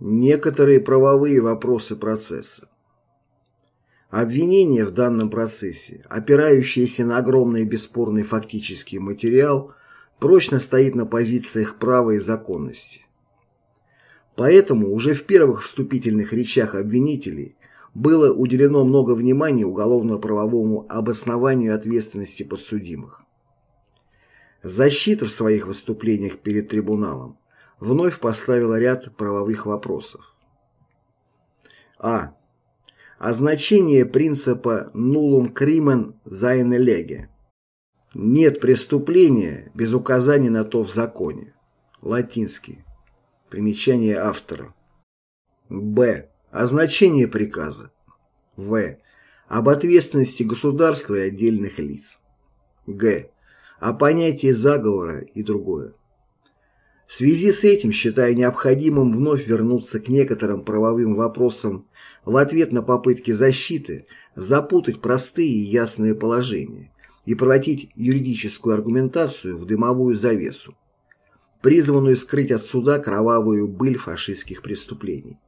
Некоторые правовые вопросы процесса. Обвинение в данном процессе, опирающееся на огромный бесспорный фактический материал, прочно стоит на позициях права и законности. Поэтому уже в первых вступительных речах обвинителей было уделено много внимания уголовно-правовому обоснованию ответственности подсудимых. Защита в своих выступлениях перед трибуналом вновь поставила ряд правовых вопросов. А. О значении принципа «nullum crimen sine lege» Нет преступления без указания на то в законе. Латинский. Примечание автора. Б. О значении приказа. В. Об ответственности государства и отдельных лиц. Г. О понятии заговора и другое. В связи с этим считаю необходимым вновь вернуться к некоторым правовым вопросам в ответ на попытки защиты запутать простые и ясные положения и превратить юридическую аргументацию в дымовую завесу, призванную скрыть от суда кровавую быль фашистских преступлений.